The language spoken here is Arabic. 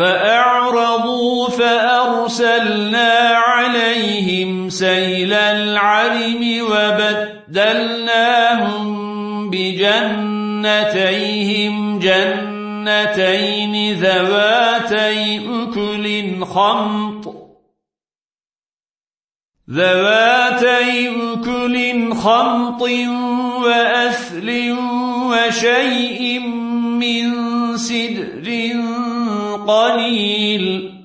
فأعرضوا فأرسلنا عليهم سيل العرم وبدلناهم بجنتيهم جنتين ذواتي أكل خمط. ذواتي أكل خمط وأثل وشيء من سدر قليل.